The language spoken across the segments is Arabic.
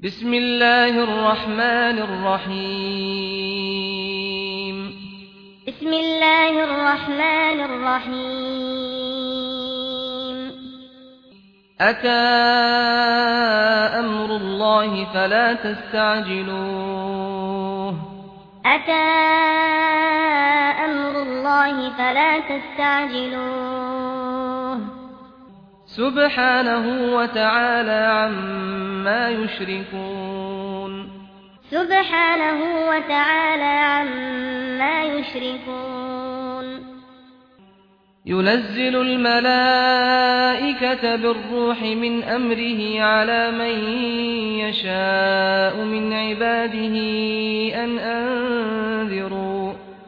بسم الله الرحمن الرحيم بسم الله الرحمن الرحيم أتى أمر الله فلا تستعجلوه أتى أمر الله فلا تستعجلوه سبحانه وتعالى عما يشركون. سبحانه وتعالى عما يشركون. ينزل الملائكة بالروح من أمره على من يشاء من عباده أن أنذروا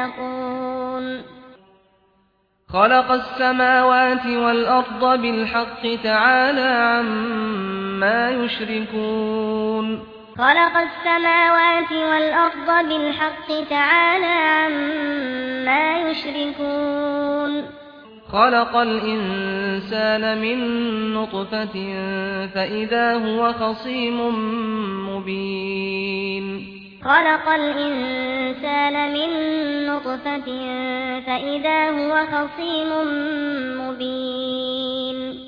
يتقون خلق السماوات والأرض بالحق تعالى عما يشركون خلق السماوات والأرض بالحق تعالى عما يشركون خلق الإنسان من نطفة فإذا هو خصيم مبين خلق الإنسان من نطفة خلق الإنسان من نطفة فإذا هو خصيم مبين.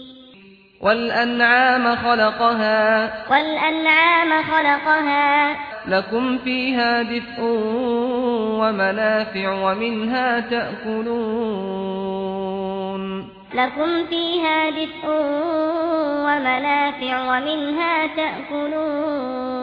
والأنعام خلقها. والأنعام خلقها. لكم فيها دفء ومنافع ومنها تأكلون. لكم فيها دفء ومنافع ومنها تأكلون.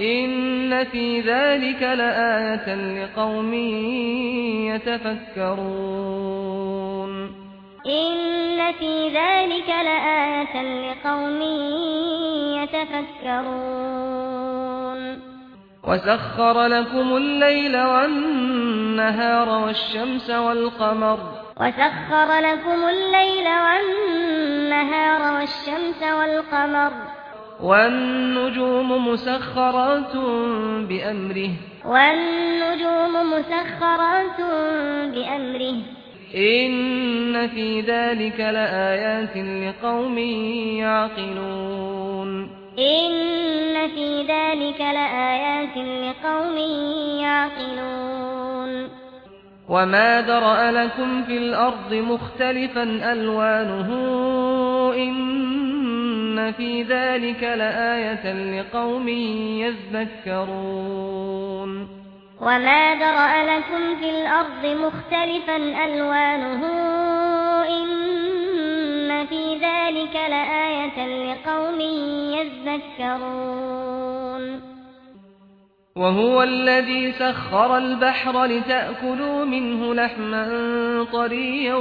إن في ذلك لآية لقوم يتفكرون إن في ذلك لآية لقوم يتفكرون وسخر لكم الليل والنهار والشمس والقمر وسخر لكم الليل والنهار والشمس والقمر والنجوم مسخرات بأمره. والنجوم مسخرات بأمره. إن في ذلك لآيات لقوم يعقلون. إن في ذلك لآيات لقوم يعقلون. وما درأ لكم في الأرض مختلفا ألوانه إن في ذلك لآية لقوم يذكرون وما درأ لكم في الأرض مختلفا ألوانه إن في ذلك لآية لقوم يذكرون وهو الذي سخر البحر لتأكلوا منه لحما طريا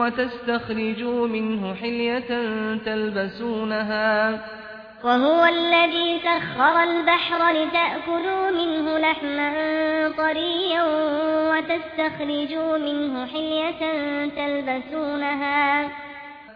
وتستخرجوا منه حلية تلبسونها وهو الذي سخر البحر لتأكلوا منه لحما طريا وتستخرجوا منه حلية تلبسونها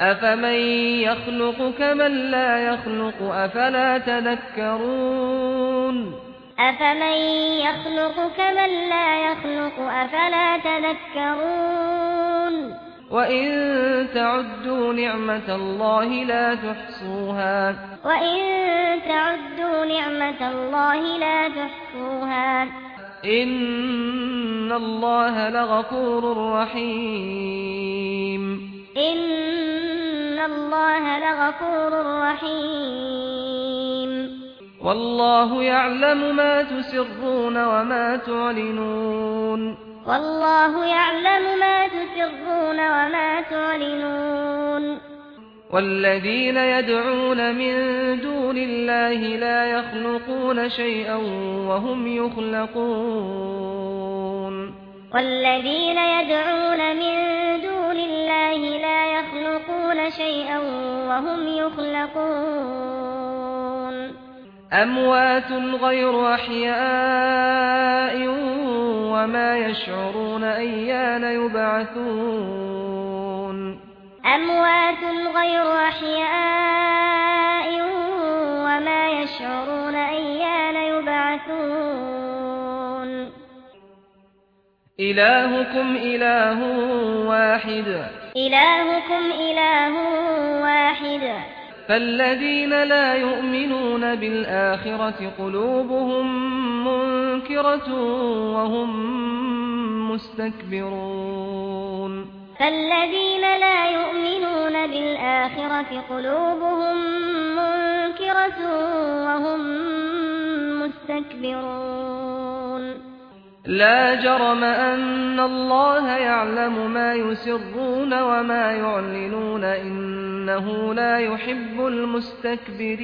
أفمن يخلق كمن لا يخلق أفلا تذكرون أفمن يخلق كمن لا يخلق أفلا تذكرون وَإِن تَعُدُّوا نِعْمَةَ اللَّهِ لَا تُحْصُوهَا وَإِن تَعُدُّوا نِعْمَةَ اللَّهِ لَا تُحْصُوهَا إِنَّ اللَّهَ لَغَفُورٌ رَّحِيمٌ ان الله لغفور رحيم. والله يعلم ما تسرون وما تعلنون. والله يعلم ما تسرون وما تعلنون. والذين يدعون من دون الله لا يخلقون شيئا وهم يخلقون. والذين يدعون من دون الله لا يخلقون شيئا وهم يخلقون. أموات غير أحياء وما يشعرون أيان يبعثون. أموات غير أحياء وما يشعرون أيان يبعثون. إلهكم إله واحد. إلهكم إله واحد. فالذين لا يؤمنون بالآخرة قلوبهم منكرة وهم مستكبرون. فالذين لا يؤمنون بالآخرة قلوبهم منكرة وهم مستكبرون. لا جرم أن الله يعلم ما يسرون وما يعلنون إنه لا يحب المستكبرين.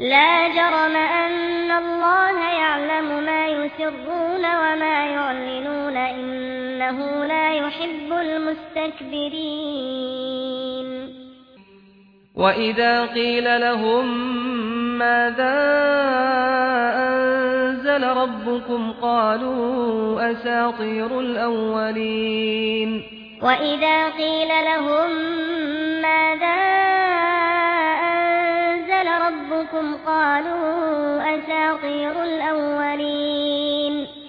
لا جرم أن الله يعلم ما يسرون وما يعلنون إنه لا يحب المستكبرين. وإذا قيل لهم ماذا أنزل ربكم قالوا أساطير الأولين. وإذا قيل لهم ماذا أنزل ربكم قالوا أساطير الأولين.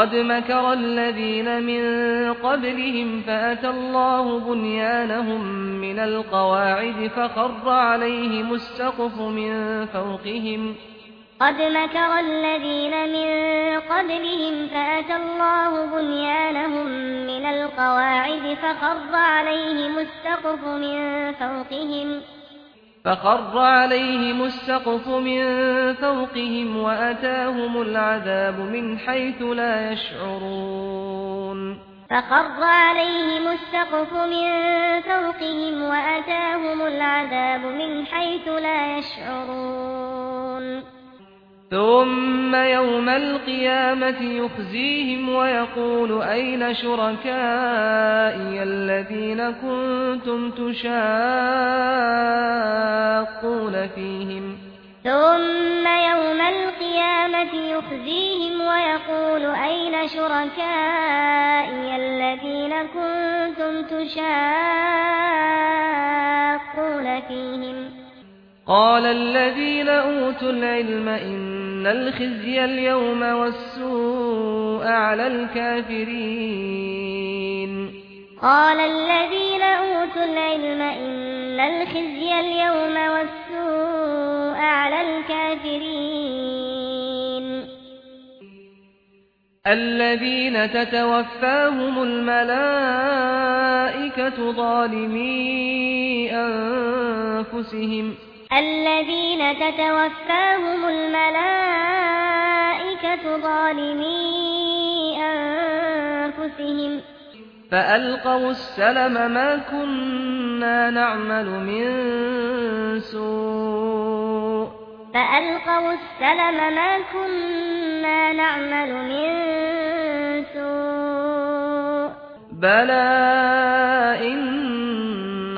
قد مكر الذين من قبلهم فأتى الله بنيانهم من القواعد فخر عليهم السقف من فوقهم قد مكر الذين من قبلهم فأتى الله بنيانهم من القواعد فخر عليهم السقف من فوقهم فخر عليهم السقف من فوقهم وأتاهم العذاب من حيث لا يشعرون. فخر عليهم السقف من فوقهم وأتاهم العذاب من حيث لا يشعرون. ثم يوم القيامة يخزيهم ويقول أين شركائي الذين كنتم تشاقون فيهم ثم يوم القيامة يخزيهم ويقول أين شركائي الذين كنتم تشاقون فيهم قال الذين أوتوا العلم إن الخزي اليوم والسوء على الكافرين. قال الذين أوتوا العلم إن الخزي اليوم والسوء على الكافرين. الذين تتوفاهم الملائكة ظالمي أنفسهم. الذين تتوفاهم الملائكة ظالمي أنفسهم. فألقوا السلم ما كنا نعمل من سوء. فألقوا السلم ما كنا نعمل من سوء. بلى إن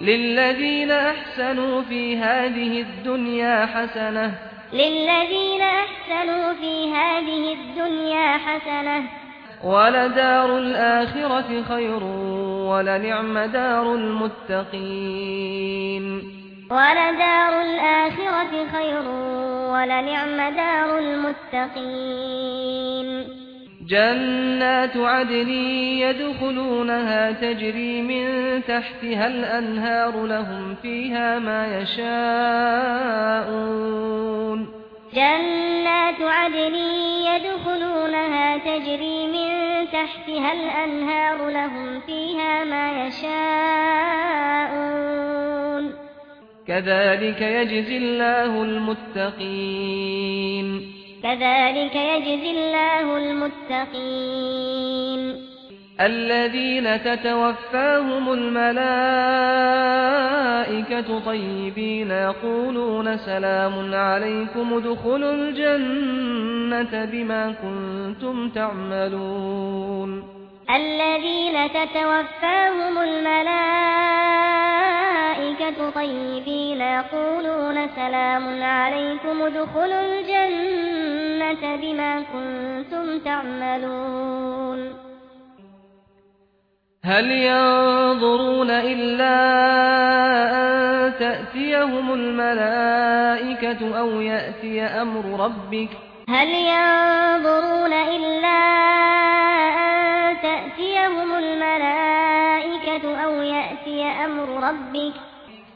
للذين أحسنوا في هذه الدنيا حسنة. للذين أحسنوا في هذه الدنيا حسنة. ولدار الآخرة خير ولنعم دار المتقين. ولدار الآخرة خير ولنعم دار المتقين. جنات عدن يدخلونها تجري من تحتها الأنهار لهم فيها ما يشاءون جنات عدن يدخلونها تجري من تحتها الأنهار لهم فيها ما يشاءون كذلك يجزي الله المتقين كذلك يجزي الله المتقين. الذين تتوفاهم الملائكة طيبين يقولون سلام عليكم دخلوا الجنة بما كنتم تعملون. الذين تتوفاهم الملائكة طيبين يقولون سلام عليكم دخلوا الجنة الجنة بما كنتم تعملون هل ينظرون إلا أن تأتيهم الملائكة أو يأتي أمر ربك هل ينظرون إلا أن تأتيهم الملائكة أو يأتي أمر ربك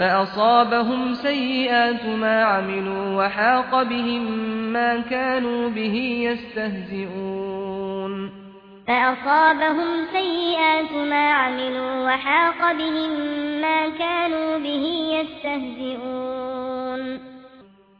فأصابهم سيئات ما عملوا وحاق بهم ما كانوا به يستهزئون فأصابهم سيئات ما عملوا وحاق بهم ما كانوا به يستهزئون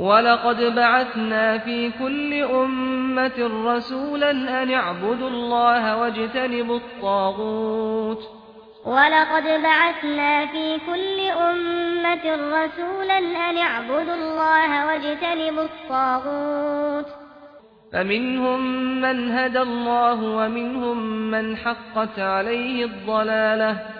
ولقد بعثنا في كل أمة رسولا أن اعبدوا الله واجتنبوا الطاغوت. ولقد بعثنا في كل أمة رسولا أن اعبدوا الله واجتنبوا الطاغوت. فمنهم من هدى الله ومنهم من حقت عليه الضلاله.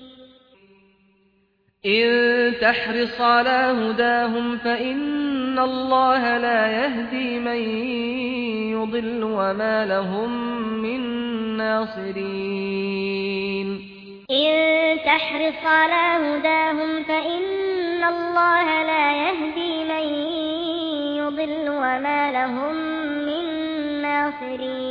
إن تحرص على هداهم فإن الله لا يهدي من يضل وما لهم من ناصرين إن تحرص على هداهم فإن الله لا يهدي من يضل وما لهم من ناصرين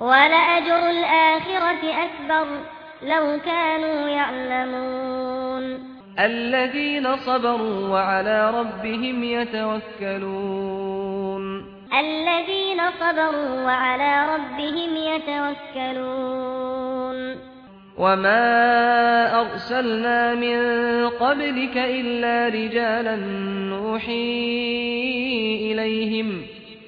ولأجر الآخرة أكبر لو كانوا يعلمون. الذين صبروا وعلى ربهم يتوكلون. الذين صبروا وعلى ربهم يتوكلون. وما أرسلنا من قبلك إلا رجالا نوحي إليهم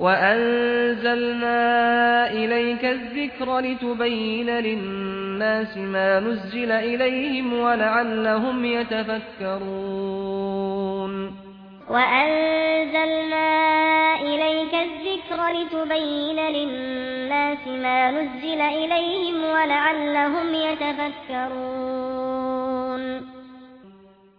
وأنزلنا إليك الذكر لتبين للناس ما نزل إليهم ولعلهم يتفكرون وأنزلنا إليك الذكر لتبين للناس ما نزل إليهم ولعلهم يتفكرون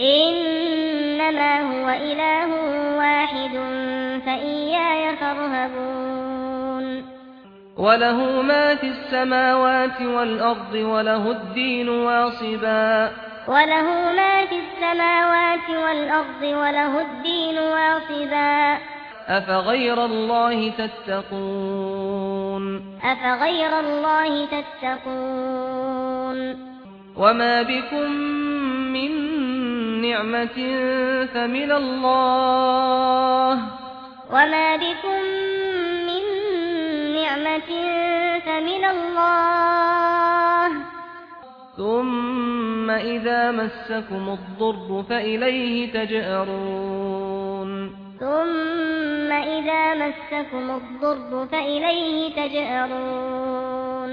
إنما هو إله واحد فإياي فارهبون. وله ما في السماوات والأرض وله الدين واصبا. وله ما في السماوات والأرض وله الدين واصبا. أفغير الله تتقون؟ أفغير الله تتقون؟ وما بكم من نعمة فمن الله. وما بكم من نعمة فمن الله. ثم إذا مسكم الضر فإليه تجأرون. ثم إذا مسكم الضر فإليه تجأرون.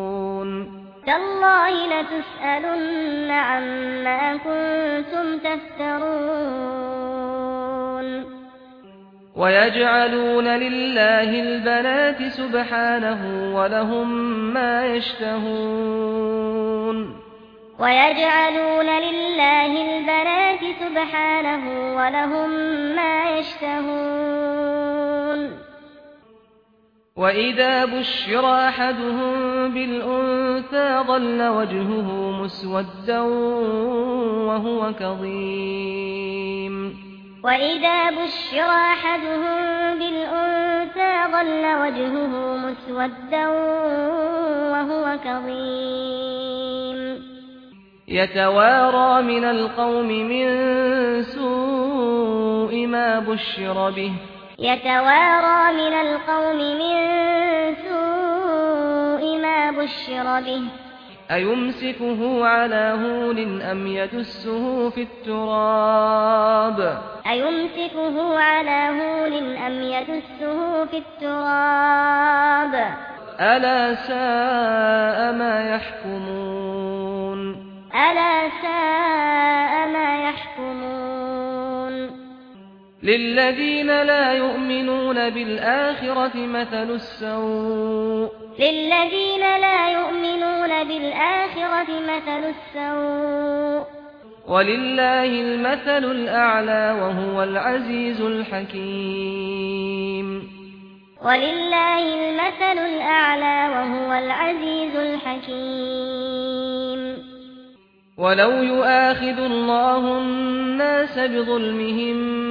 تالله لتسألن عما كنتم تفترون ويجعلون لله البنات سبحانه ولهم ما يشتهون ويجعلون لله البنات سبحانه ولهم ما يشتهون وَإِذَا بُشِّرَ أَحَدُهُم بِالْأُنثَى ظَلَّ وَجْهُهُ مُسْوَدًّا وَهُوَ كَظِيمٌ وَإِذَا بُشِّرَ أَحَدُهُم بِالْأُنثَى ظَلَّ وَجْهُهُ مُسْوَدًّا وَهُوَ كَظِيمٌ يَتَوَارَى مِنَ الْقَوْمِ مِن سُوءِ مَا بُشِّرَ بِهِ يتوارى من القوم من سوء ما بشر به. أيمسكه على هون أم يدسه في التراب؟ أيمسكه على هون أم يدسه في التراب؟ ألا ساء ما يحكمون؟ ألا ساء ما يحكمون؟ للذين لا يؤمنون بالآخرة مثل السوء للذين لا يؤمنون بالآخرة مثل السوء ولله المثل الأعلى وهو العزيز الحكيم ولله المثل الأعلى وهو العزيز الحكيم ولو يؤاخذ الله الناس بظلمهم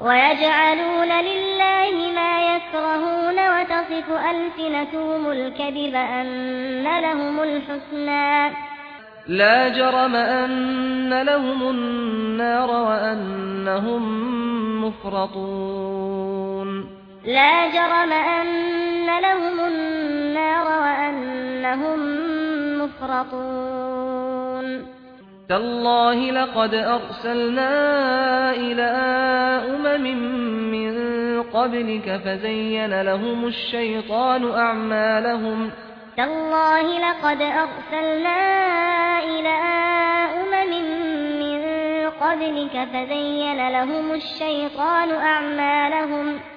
ويجعلون لله ما يكرهون وتصف ألفنتهم الكذب أن لهم الحسنى لا جرم أن لهم النار وأنهم مفرطون. لا جرم أن لهم النار وأنهم مفرطون. تالله لقد أرسلنا إلى أمم من قبلك فزين لهم الشيطان أعمالهم. تالله لقد أرسلنا إلى أمم من قبلك فزين لهم الشيطان أعمالهم.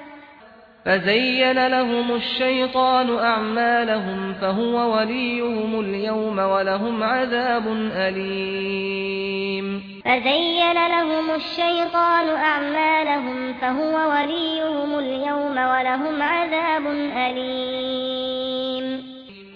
فزين لهم الشيطان أعمالهم فهو وليهم اليوم ولهم عذاب أليم فزين لهم الشيطان أعمالهم فهو وليهم اليوم ولهم عذاب أليم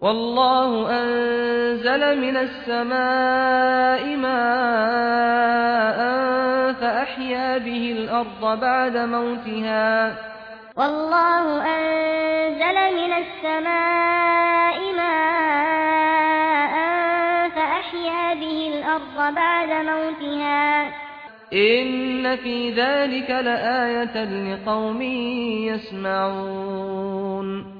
والله أنزل من السماء ماء فأحيا به الأرض بعد موتها. والله أنزل من السماء ماء فأحيا به الأرض بعد موتها. إن في ذلك لآية لقوم يسمعون.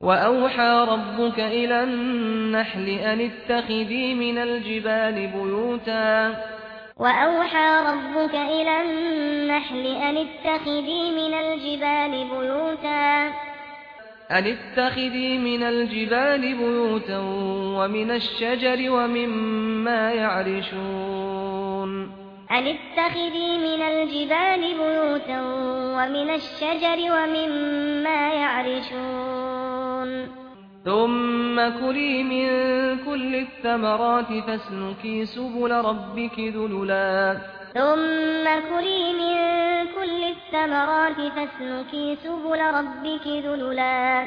وأوحى ربك إلى النحل أن اتخذي من الجبال بيوتا. وأوحى ربك إلى النحل أن اتخذي من الجبال بيوتا. أن اتخذي من الجبال بيوتا ومن الشجر ومما يعرشون. أن اتخذي من الجبال بيوتا ومن الشجر ومما يعرشون ثم كلي من كل الثمرات فاسلكي سبل ربك ذللا. ثم كلي من كل الثمرات فاسلكي سبل ربك ذللا.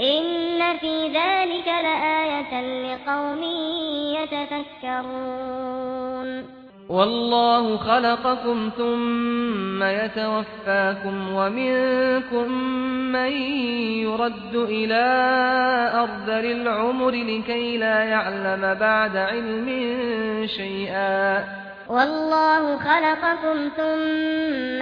إن في ذلك لآية لقوم يتفكرون والله خلقكم ثم يتوفاكم ومنكم من يرد إلى أرض العمر لكي لا يعلم بعد علم شيئا والله خلقكم ثم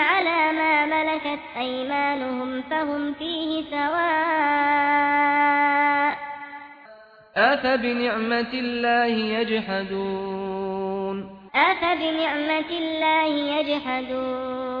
على ما ملكت أيمانهم فهم فيه سواء اف بنعمه الله يجحدون؟ اف بنعمه الله يجحدون؟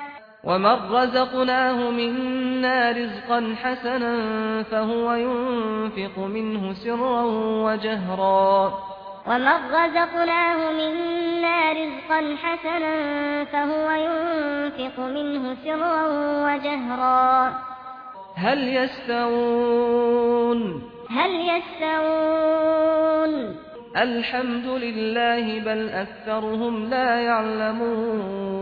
ومن رزقناه منا رزقا حسنا فهو ينفق منه سرا وجهرا ومن رزقناه منا رزقا حسنا فهو ينفق منه سرا وجهرا هل يستوون هل يستوون الحمد لله بل أكثرهم لا يعلمون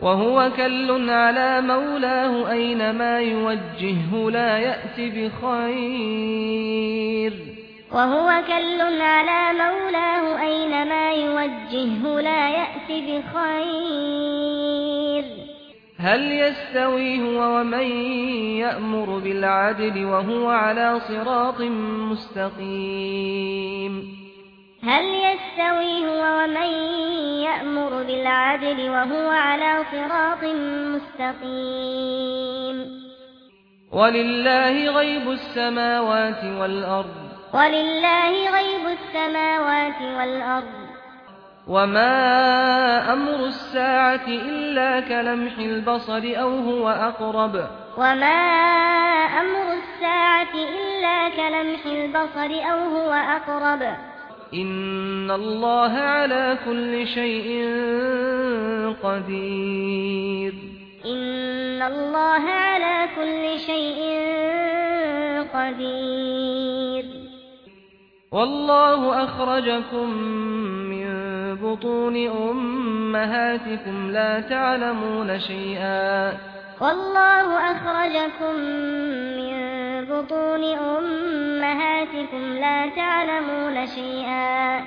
وهو كل على مولاه أينما يوجهه لا يأتي بخير. وهو كل على مولاه أينما يوجهه لا يأتي بخير. هل يستوي هو ومن يأمر بالعدل وهو على صراط مستقيم. هل يستوي هو ومن يأمر بالعدل وهو على صراط مستقيم ولله غيب السماوات والأرض. ولله غيب السماوات والأرض. وما أمر الساعة إلا كلمح البصر أو هو أقرب. وما أمر الساعة إلا كلمح البصر أو هو أقرب. ان الله على كل شيء قدير ان الله على كل شيء قدير والله اخرجكم من بطون امهاتكم لا تعلمون شيئا والله اخرجكم من بطون أمهاتكم لا تعلمون شيئا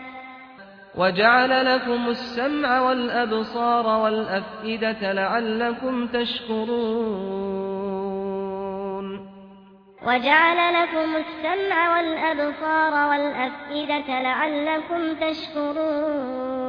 وجعل لكم السمع والأبصار والأفئدة لعلكم تشكرون وجعل لكم السمع والأبصار والأفئدة لعلكم تشكرون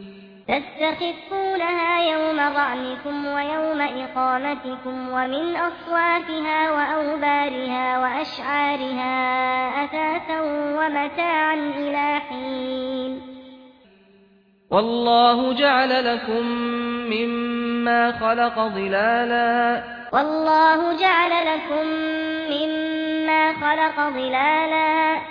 تستخفونها يوم ظعنكم ويوم إقامتكم ومن أصواتها وأوبارها وأشعارها أثاثا ومتاعا إلى حين. والله جعل لكم مما خلق ظلالا. والله جعل لكم مما خلق ظلالا.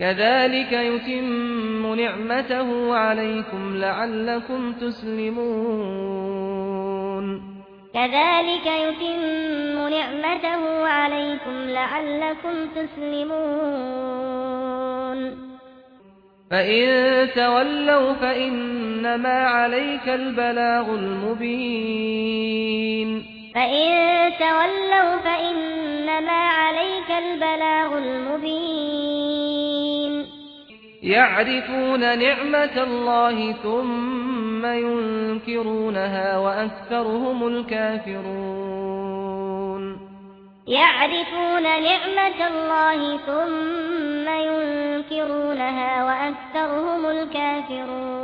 كذلك يتم نعمته عليكم لعلكم تسلمون. كذلك يتم نعمته عليكم لعلكم تسلمون. فإن تولوا فإنما عليك البلاغ المبين. فإن تولوا فإنما عليك البلاغ المبين. يعرفون نعمة الله ثم ينكرونها وأكثرهم الكافرون. يعرفون نعمة الله ثم ينكرونها وأكثرهم الكافرون.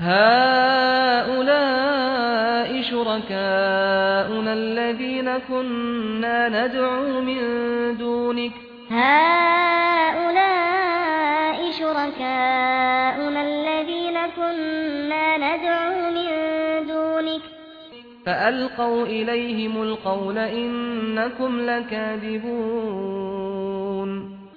هؤلاء شركاؤنا الذين كنا ندعو من دونك. هؤلاء شركاؤنا الذين كنا ندعو من دونك. فألقوا إليهم القول إنكم لكاذبون.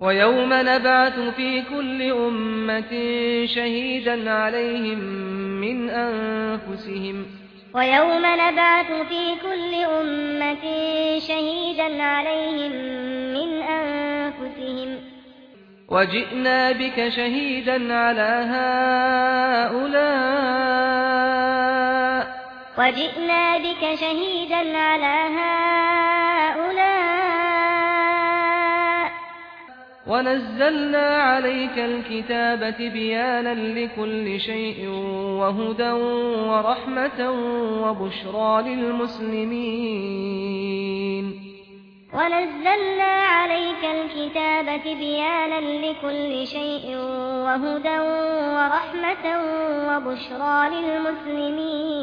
ويوم نبعث في كل أمة شهيدا عليهم من أنفسهم ويوم نبعث في كل أمة شهيدا عليهم من أنفسهم وجئنا بك شهيدا على هؤلاء وجئنا بك شهيدا على هؤلاء ونزلنا عليك الكتاب بيانا لكل شيء وهدى ورحمة وبشرى للمسلمين ونزلنا عليك الكتاب بيانا لكل شيء وهدى ورحمة وبشرى للمسلمين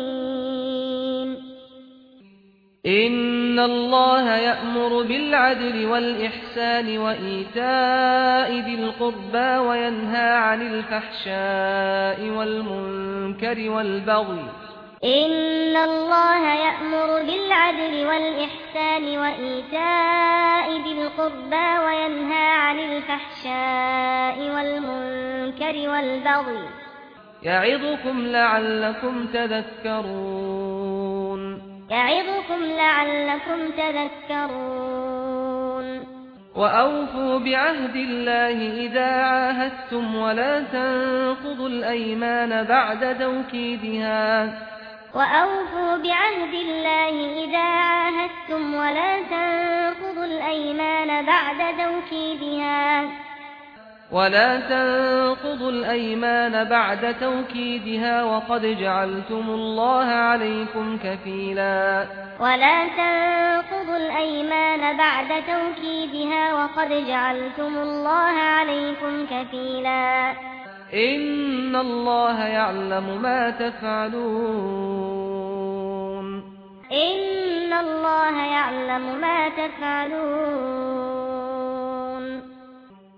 ان الله يأمر بالعدل والإحسان وإيتاء ذي القربى وينهى عن الفحشاء والمنكر والبغي ان الله يأمر بالعدل والإحسان وإيتاء ذي القربى وينهى عن الفحشاء والمنكر والبغي يعظكم لعلكم تذكرون يعظكم لعلكم تذكرون. وأوفوا بعهد الله إذا عاهدتم ولا تنقضوا الأيمان بعد توكيدها. وأوفوا بعهد الله إذا عاهدتم ولا تنقضوا الأيمان بعد توكيدها. ولا تنقضوا الأيمان بعد توكيدها وقد جعلتم الله عليكم كفيلا ولا تنقضوا الأيمان بعد توكيدها وقد جعلتم الله عليكم كفيلا إن الله يعلم ما تفعلون إن الله يعلم ما تفعلون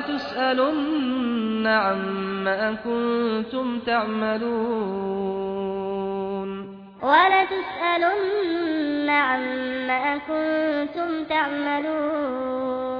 ولتسألن عما كنتم تعملون. ولتسألن عما كنتم تعملون.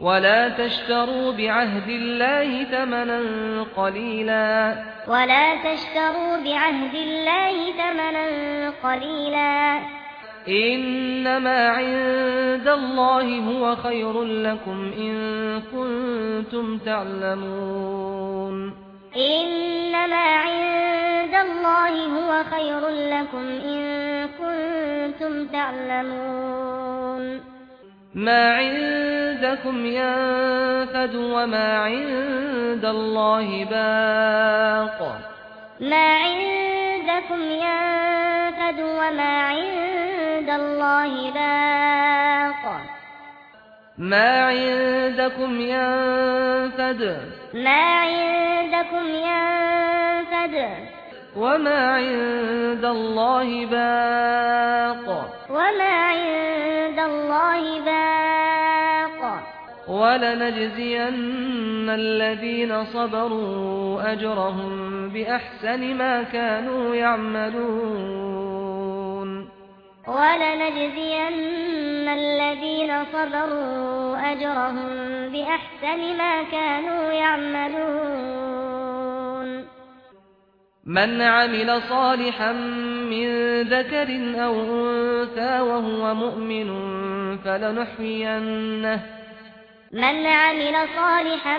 ولا تشتروا بعهد الله ثمنا قليلا ولا تشتروا بعهد الله ثمنا قليلا انما عند الله هو خير لكم ان كنتم تعلمون انما عند الله هو خير لكم ان كنتم تعلمون ما عندكم ينفد وما عند الله باق. ما عندكم ينفد وما عند الله باق. ما عندكم ينفد. ما عندكم ينفد. وما عند الله باق. وما عند وما عند الله باق. ولنجزين الذين صبروا أجرهم بأحسن ما كانوا يعملون. ولنجزين الذين صبروا أجرهم بأحسن ما كانوا يعملون. من عمل صالحا من ذكر أو أنثى وهو مؤمن فلنحيينه. من عمل صالحا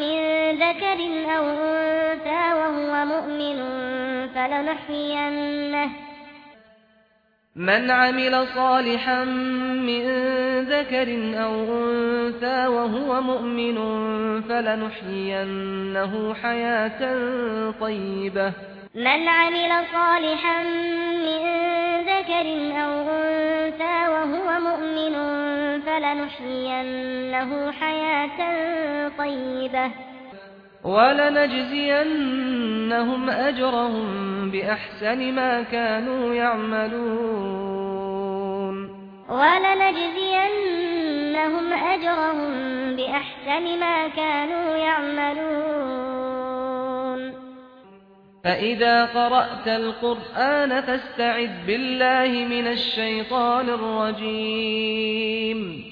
من ذكر أو أنثى وهو مؤمن فلنحيينه. من عمل صالحا من ذكر أو أنثى وهو مؤمن فلنحيينه حياة طيبة. من عمل صالحا من ذكر أو أنثى وهو مؤمن فلنحيينه حياة طيبة. ولنجزينهم أجرهم بأحسن ما كانوا يعملون. ولنجزينهم أجرهم بأحسن ما كانوا يعملون. فإذا قرأت القرآن فاستعذ بالله من الشيطان الرجيم. فإذا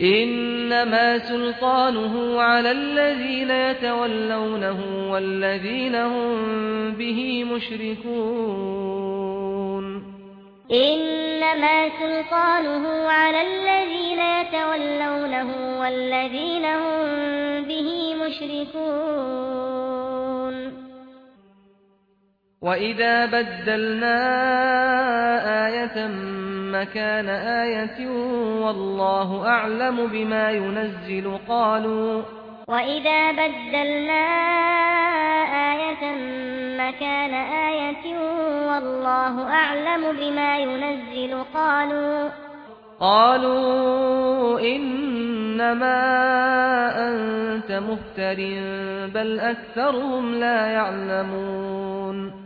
إنما سلطانه على الذين يتولونه والذين هم به مشركون. إنما سلطانه على الذين يتولونه والذين هم به مشركون. وَإِذَا بَدَّلْنَا آيَةً مَّكَانَ آيَةٍ وَاللَّهُ أَعْلَمُ بِمَا يُنَزِّلُ قَالُوا وَإِذَا بَدَّلْنَا آيَةً مَّكَانَ آيَةٍ وَاللَّهُ أَعْلَمُ بِمَا يُنَزِّلُ قَالُوا قالوا انما انت مفتر بل اكثرهم لا يعلمون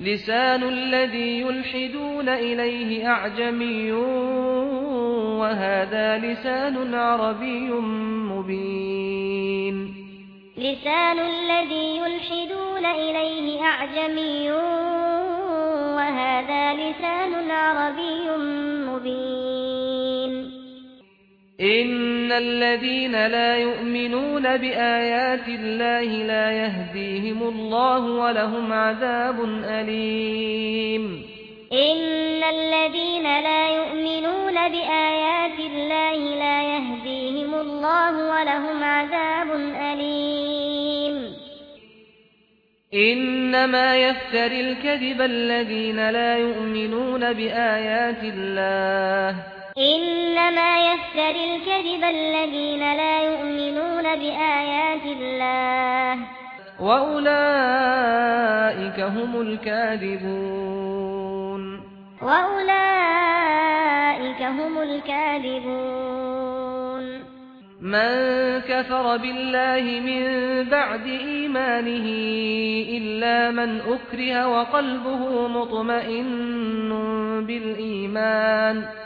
لسان الذي يلحدون إليه أعجمي وهذا لسان عربي مبين. لسان الذي يلحدون إليه أعجمي وهذا لسان عربي ان الذين لا يؤمنون بايات الله لا يهديهم الله ولهم عذاب اليم ان الذين لا يؤمنون بايات الله لا يهديهم الله ولهم عذاب اليم انما يفتري الكذب الذين لا يؤمنون بايات الله إنما يفتري الكذب الذين لا يؤمنون بآيات الله. واولئك هم الكاذبون. واولئك هم الكاذبون. من كفر بالله من بعد ايمانه الا من اكره وقلبه مطمئن بالايمان.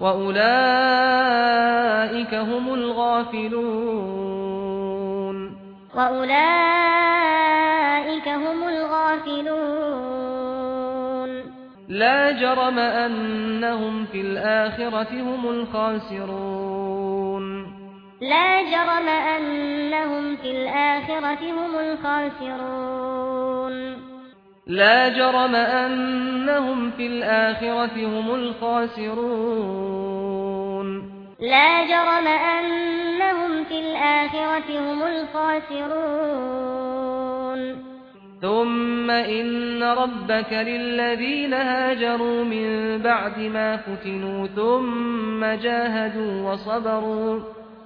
وأولئك هم الغافلون وأولئك هم الغافلون لا جرم أنهم في الآخرة هم الخاسرون. لا جرم أنهم في الآخرة هم الخاسرون. لا جرم أنهم في الآخرة هم الخاسرون. لا جرم أنهم في الآخرة هم الخاسرون. ثم إن ربك للذين هاجروا من بعد ما فتنوا ثم جاهدوا وصبروا.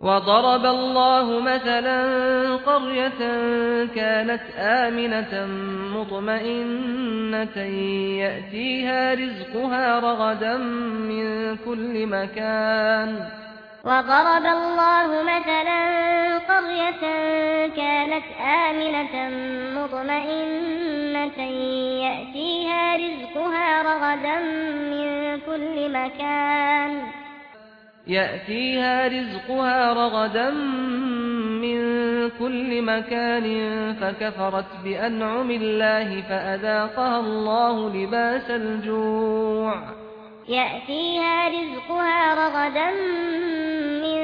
وضرب الله مثلا قرية كانت آمنة مطمئنة يأتيها رزقها رغدا من كل مكان. وضرب الله مثلا قرية كانت آمنة مطمئنة يأتيها رزقها رغدا من كل مكان. يأتيها رزقها رغدا من كل مكان فكفرت بأنعم الله فأذاقها الله لباس الجوع. يأتيها رزقها رغدا من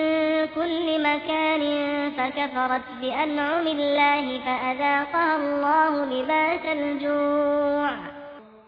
كل مكان فكفرت بأنعم الله فأذاقها الله لباس الجوع.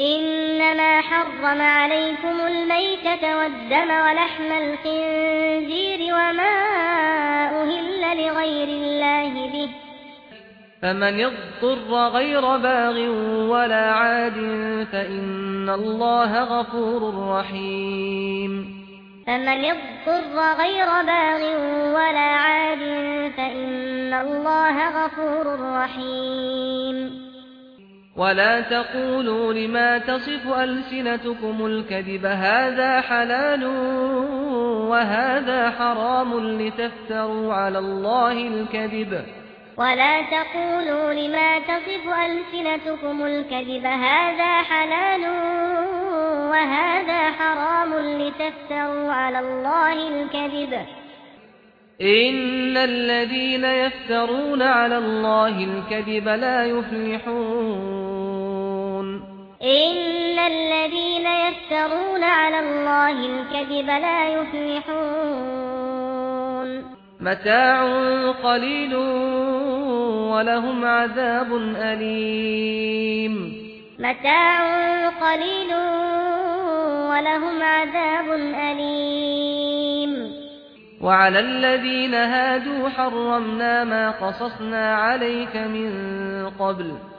إنما حرم عليكم الميتة والدم ولحم الخنزير وما أهل لغير الله به. فمن اضطر غير باغ ولا عاد فإن الله غفور رحيم. فمن اضطر غير باغ ولا عاد فإن الله غفور رحيم. ولا تقولوا لما تصف ألسنتكم الكذب هذا حلال وهذا حرام لتفتروا على الله الكذب. ولا تقولوا لما تصف ألسنتكم الكذب هذا حلال وهذا حرام لتفتروا على الله الكذب. إن الذين يفترون على الله الكذب لا يفلحون. ان الذين يفترون على الله الكذب لا يفلحون متاع قليل ولهم عذاب اليم متاع قليل ولهم عذاب اليم وعلى الذين هادوا حرمنا ما قصصنا عليك من قبل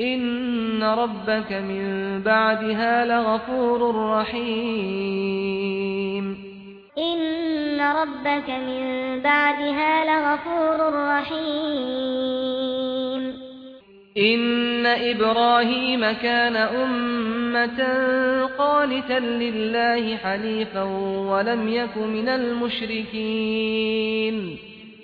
إن ربك من بعدها لغفور رحيم. إن ربك من بعدها لغفور رحيم. إن إبراهيم كان أمة قانتا لله حنيفا ولم يكن من المشركين.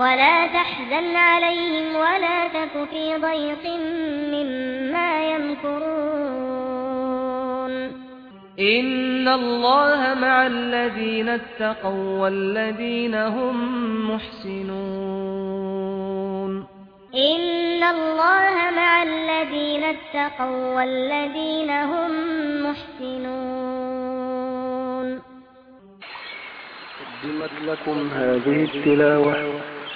ولا تحزن عليهم ولا تك في ضيق مما يمكرون. إن الله مع الذين اتقوا والذين هم محسنون. إن الله مع الذين اتقوا والذين هم محسنون. قدمت لكم هذه التلاوة.